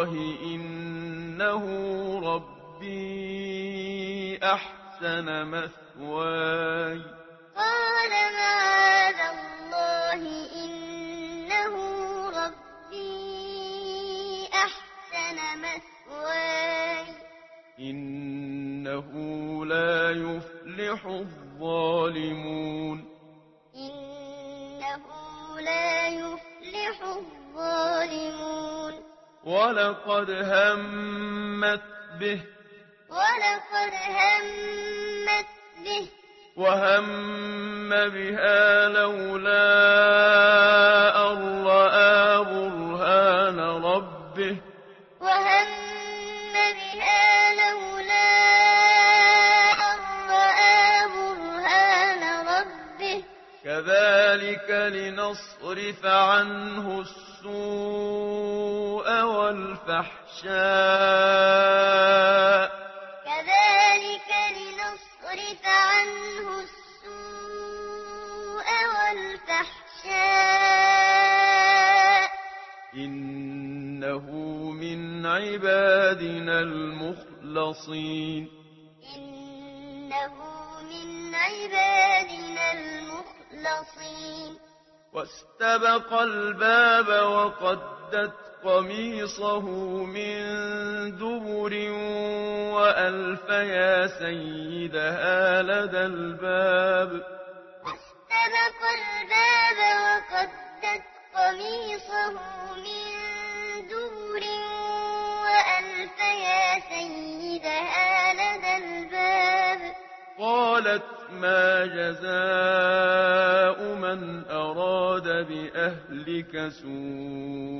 الله إنه ربي أحسن مثواي. قال معاذ الله إنه ربي أحسن مثواي؟ إنه لا يفلح الظالمون. إنه لا يفلح الظالمون. ولقد همت به. ولقد همت به. وهم بها لولا أن رأى برهان ربه. وهم بها لولا أن رأى برهان ربه. كذلك لنصرف عنه السوء والفحشاء. كذلك لنصرف عنه السوء والفحشاء. إنه من عبادنا المخلصين. إنه من عبادنا المخلصين. واستبق الباب وقدت قميصه من دبر وألف يا سيدها لدى الباب. فاستبق الباب وقدت قميصه من دبر وألف يا سيدها لدى الباب. قالت ما جزاء من أراد بأهلك سوء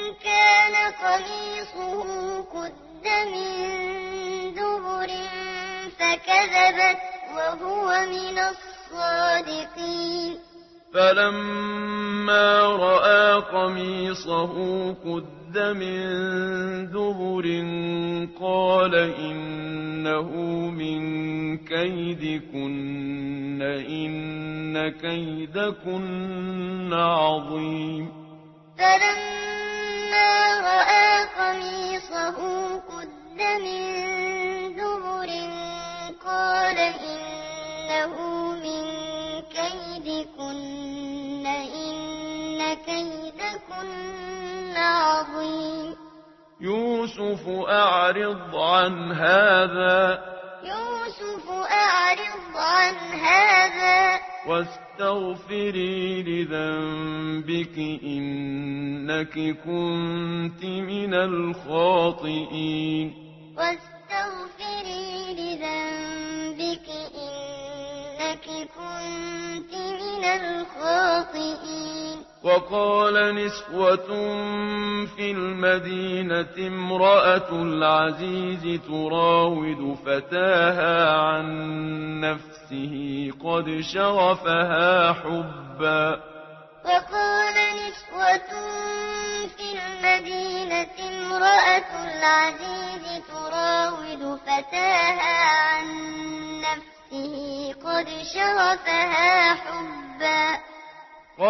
ومن الصادقين. فلما رأى قميصه قد من دبر قال إنه من كيدكن إن كيدكن عظيم. فلما رأى قميصه عظيم. يوسف أعرض عن هذا. يوسف أعرض عن هذا. واستغفري لذنبك إنك كنت من الخاطئين. واستغفري لذنبك إنك كنت من الخاطئين. وقال نسوة في المدينة امرأة العزيز تراود فتاها عن نفسه قد شغفها حبا. وقال نسوة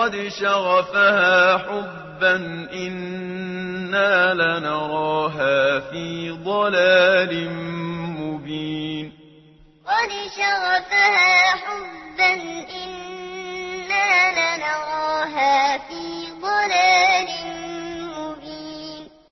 قد شغفها حبا إنا لنراها في ضلال مبين. قد شغفها حبا